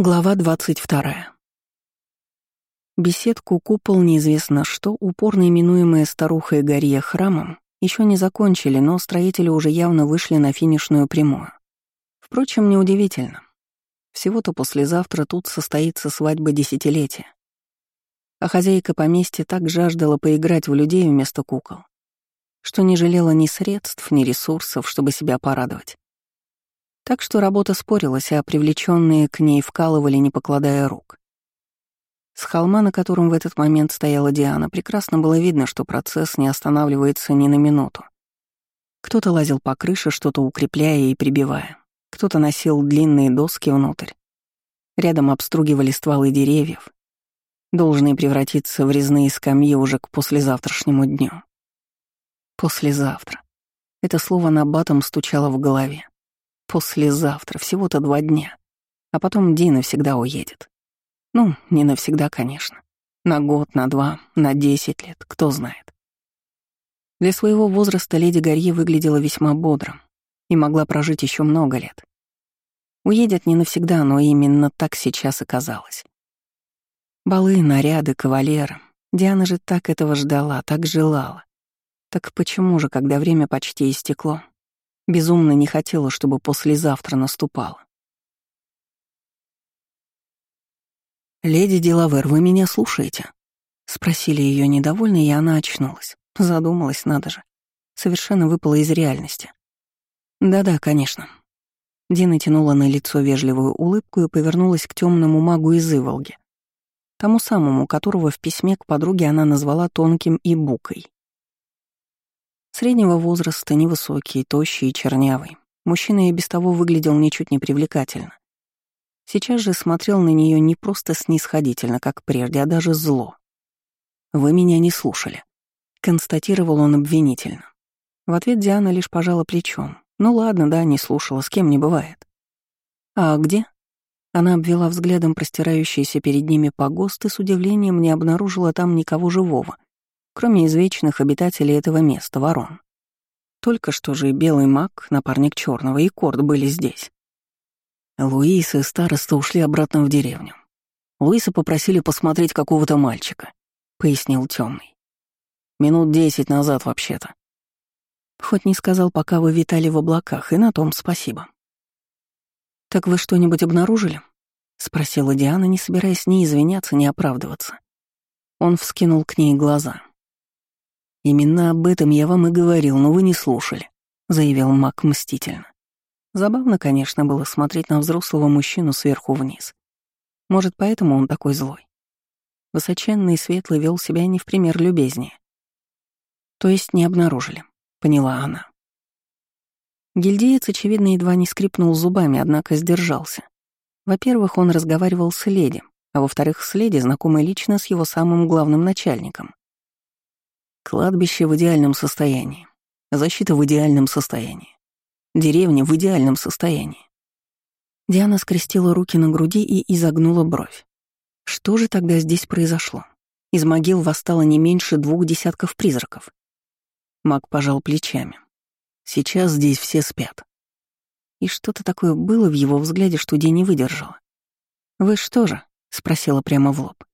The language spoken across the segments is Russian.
Глава 22. Беседку купол неизвестно что, упорно именуемая старухой Гарье храмом, еще не закончили, но строители уже явно вышли на финишную прямую. Впрочем, неудивительно. Всего-то послезавтра тут состоится свадьба десятилетия. А хозяйка поместья так жаждала поиграть в людей вместо кукол, что не жалела ни средств, ни ресурсов, чтобы себя порадовать. Так что работа спорилась, а привлеченные к ней вкалывали, не покладая рук. С холма, на котором в этот момент стояла Диана, прекрасно было видно, что процесс не останавливается ни на минуту. Кто-то лазил по крыше, что-то укрепляя и прибивая. Кто-то носил длинные доски внутрь. Рядом обстругивали стволы деревьев, должные превратиться в резные скамьи уже к послезавтрашнему дню. Послезавтра. Это слово на батом стучало в голове. Послезавтра, всего-то два дня. А потом Ди навсегда уедет. Ну, не навсегда, конечно. На год, на два, на десять лет, кто знает. Для своего возраста леди Гарье выглядела весьма бодро и могла прожить еще много лет. Уедет не навсегда, но именно так сейчас и казалось. Балы, наряды, кавалеры. Диана же так этого ждала, так желала. Так почему же, когда время почти истекло, Безумно не хотела, чтобы послезавтра наступало. «Леди Делавер, вы меня слушаете?» Спросили ее недовольно, и она очнулась. Задумалась, надо же. Совершенно выпала из реальности. «Да-да, конечно». Дина тянула на лицо вежливую улыбку и повернулась к темному магу из Иволги, тому самому, которого в письме к подруге она назвала тонким и букой. Среднего возраста, невысокий, тощий и чернявый. Мужчина и без того выглядел ничуть не привлекательно. Сейчас же смотрел на нее не просто снисходительно, как прежде, а даже зло. «Вы меня не слушали», — констатировал он обвинительно. В ответ Диана лишь пожала плечом. «Ну ладно, да, не слушала, с кем не бывает». «А где?» Она обвела взглядом простирающийся перед ними погост и с удивлением не обнаружила там никого живого — кроме извечных обитателей этого места, ворон. Только что же и белый маг, напарник черного, и Корт были здесь. Луис и староста ушли обратно в деревню. Луиса попросили посмотреть какого-то мальчика, пояснил темный. Минут десять назад вообще-то. Хоть не сказал, пока вы витали в облаках, и на том спасибо. «Так вы что-нибудь обнаружили?» — спросила Диана, не собираясь ни извиняться, ни оправдываться. Он вскинул к ней глаза. «Именно об этом я вам и говорил, но вы не слушали», — заявил Мак мстительно. Забавно, конечно, было смотреть на взрослого мужчину сверху вниз. Может, поэтому он такой злой. Высоченный и светлый вел себя не в пример любезнее. То есть не обнаружили, поняла она. Гильдеец, очевидно, едва не скрипнул зубами, однако сдержался. Во-первых, он разговаривал с леди, а во-вторых, с леди, знакомой лично с его самым главным начальником. Кладбище в идеальном состоянии. Защита в идеальном состоянии. Деревня в идеальном состоянии. Диана скрестила руки на груди и изогнула бровь. Что же тогда здесь произошло? Из могил восстало не меньше двух десятков призраков. Маг пожал плечами. Сейчас здесь все спят. И что-то такое было в его взгляде, что Ди не выдержала. «Вы что же?» — спросила прямо в лоб.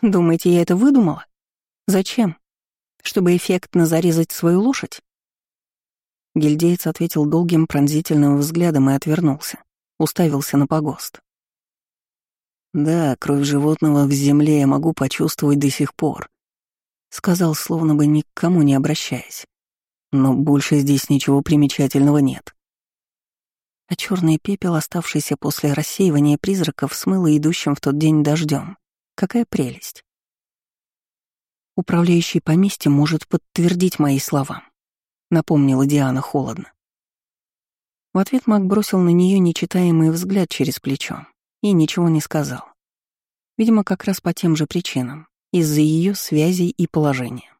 «Думаете, я это выдумала? Зачем? Чтобы эффектно зарезать свою лошадь? Гильдеец ответил долгим пронзительным взглядом и отвернулся, уставился на погост. «Да, кровь животного в земле я могу почувствовать до сих пор», — сказал, словно бы ни к кому не обращаясь. «Но больше здесь ничего примечательного нет». А черный пепел, оставшийся после рассеивания призраков, смыло идущим в тот день дождем. Какая прелесть. Управляющий поместьем может подтвердить мои слова», — напомнила Диана холодно. В ответ Мак бросил на нее нечитаемый взгляд через плечо и ничего не сказал. Видимо, как раз по тем же причинам, из-за ее связей и положения.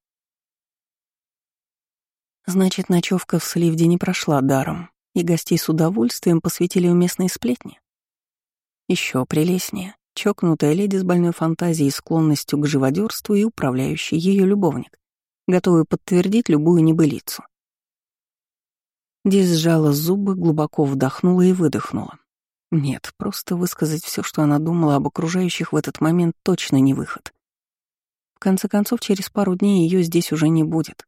Значит, ночевка в Сливде не прошла даром, и гостей с удовольствием посвятили уместные сплетни. Еще прелестнее. Чокнутая леди с больной фантазией и склонностью к живодерству и управляющий ее любовник, готовый подтвердить любую небылицу. Ди сжала зубы, глубоко вдохнула и выдохнула. Нет, просто высказать все, что она думала об окружающих в этот момент, точно не выход. В конце концов, через пару дней ее здесь уже не будет.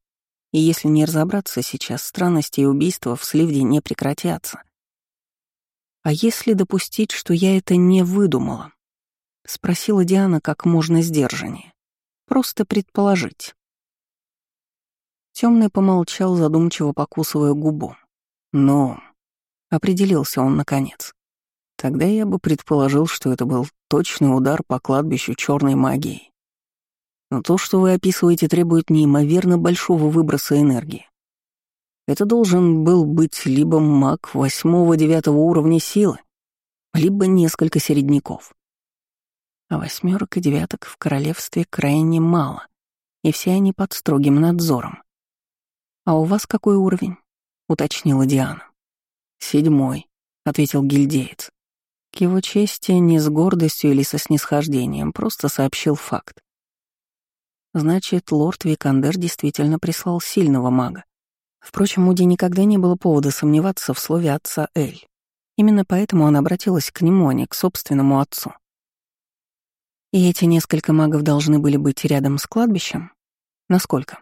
И если не разобраться сейчас, странности и убийства в Сливде не прекратятся. А если допустить, что я это не выдумала? Спросила Диана как можно сдержаннее. Просто предположить. Темный помолчал, задумчиво покусывая губу. Но определился он наконец. Тогда я бы предположил, что это был точный удар по кладбищу черной магии. Но то, что вы описываете, требует неимоверно большого выброса энергии. Это должен был быть либо маг восьмого-девятого уровня силы, либо несколько середняков. А восьмерок и девяток в королевстве крайне мало, и все они под строгим надзором. «А у вас какой уровень?» — уточнила Диана. «Седьмой», — ответил гильдеец. К его чести не с гордостью или со снисхождением, просто сообщил факт. Значит, лорд Викандер действительно прислал сильного мага. Впрочем, Уди никогда не было повода сомневаться в слове отца Эль. Именно поэтому она обратилась к нему, а не к собственному отцу. И эти несколько магов должны были быть рядом с кладбищем? Насколько?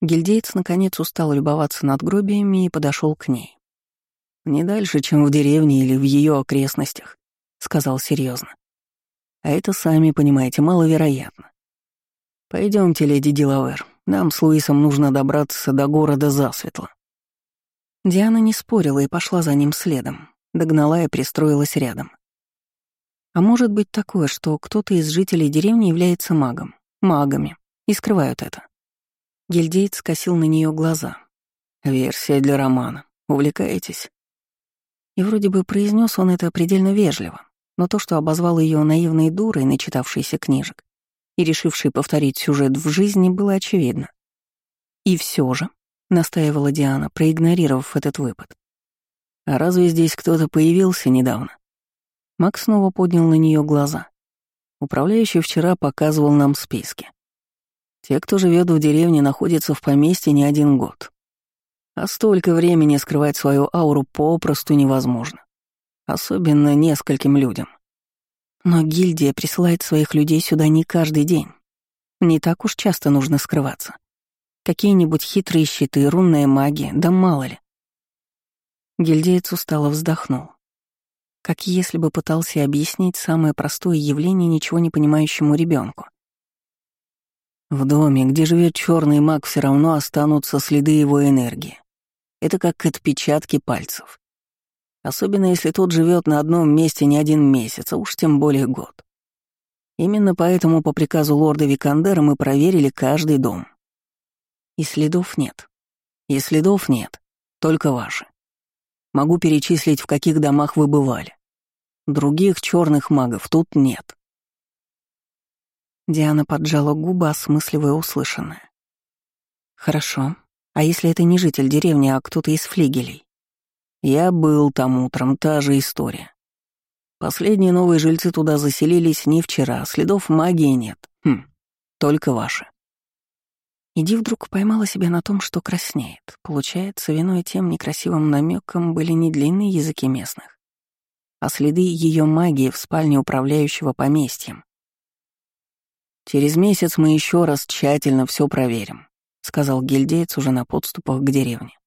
Гильдеец наконец устал любоваться надгробиями и подошел к ней. «Не дальше, чем в деревне или в ее окрестностях», — сказал серьезно. «А это, сами понимаете, маловероятно. Пойдемте, леди Дилавер, нам с Луисом нужно добраться до города засветло». Диана не спорила и пошла за ним следом, догнала и пристроилась рядом. А может быть такое, что кто-то из жителей деревни является магом, магами, и скрывают это. Гильдейт скосил на нее глаза. «Версия для романа. Увлекаетесь?» И вроде бы произнес он это предельно вежливо, но то, что обозвал ее наивной дурой, начитавшейся книжек, и решившей повторить сюжет в жизни, было очевидно. «И все же», — настаивала Диана, проигнорировав этот выпад. «А разве здесь кто-то появился недавно?» Макс снова поднял на нее глаза. Управляющий вчера показывал нам списки. Те, кто живет в деревне, находятся в поместье не один год. А столько времени скрывать свою ауру попросту невозможно. Особенно нескольким людям. Но гильдия присылает своих людей сюда не каждый день. Не так уж часто нужно скрываться. Какие-нибудь хитрые щиты, рунная магия, да мало ли. Гильдеец устало вздохнул. Как если бы пытался объяснить самое простое явление ничего не понимающему ребенку. В доме, где живет черный маг, все равно останутся следы его энергии. Это как отпечатки пальцев. Особенно если тот живет на одном месте не один месяц, а уж тем более год. Именно поэтому по приказу лорда Викандера мы проверили каждый дом. И следов нет. И следов нет, только ваши. Могу перечислить, в каких домах вы бывали. Других черных магов тут нет. Диана поджала губы, осмысливая услышанное. Хорошо, а если это не житель деревни, а кто-то из флигелей? Я был там утром, та же история. Последние новые жильцы туда заселились не вчера, следов магии нет. Хм, только ваши. Иди вдруг поймала себя на том, что краснеет. Получается, виной тем некрасивым намеком были не длинные языки местных, а следы ее магии в спальне управляющего поместьем. Через месяц мы еще раз тщательно все проверим. — сказал гильдеец уже на подступах к деревне.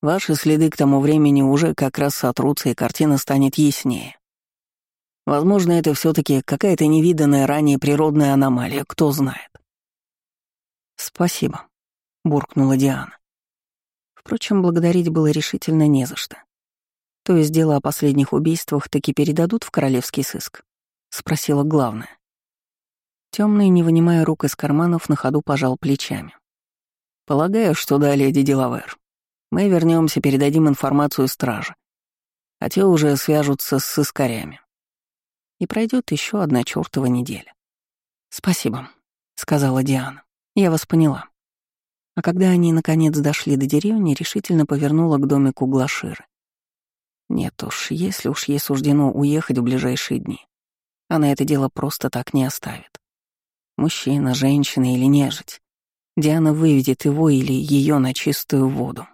«Ваши следы к тому времени уже как раз сотрутся, и картина станет яснее. Возможно, это все таки какая-то невиданная ранее природная аномалия, кто знает». «Спасибо», — буркнула Диана. Впрочем, благодарить было решительно не за что. То есть дело о последних убийствах таки передадут в королевский сыск? Спросила главная. Темный, не вынимая рук из карманов, на ходу пожал плечами. Полагаю, что да, леди Делавер. Мы вернемся, передадим информацию страже. А те уже свяжутся с сыскарями. И пройдет еще одна чертова неделя. Спасибо, сказала Диана. Я вас поняла. А когда они наконец дошли до деревни, решительно повернула к домику Глаширы. Нет уж, если уж ей суждено уехать в ближайшие дни, она это дело просто так не оставит. Мужчина, женщина или нежить. Диана выведет его или ее на чистую воду.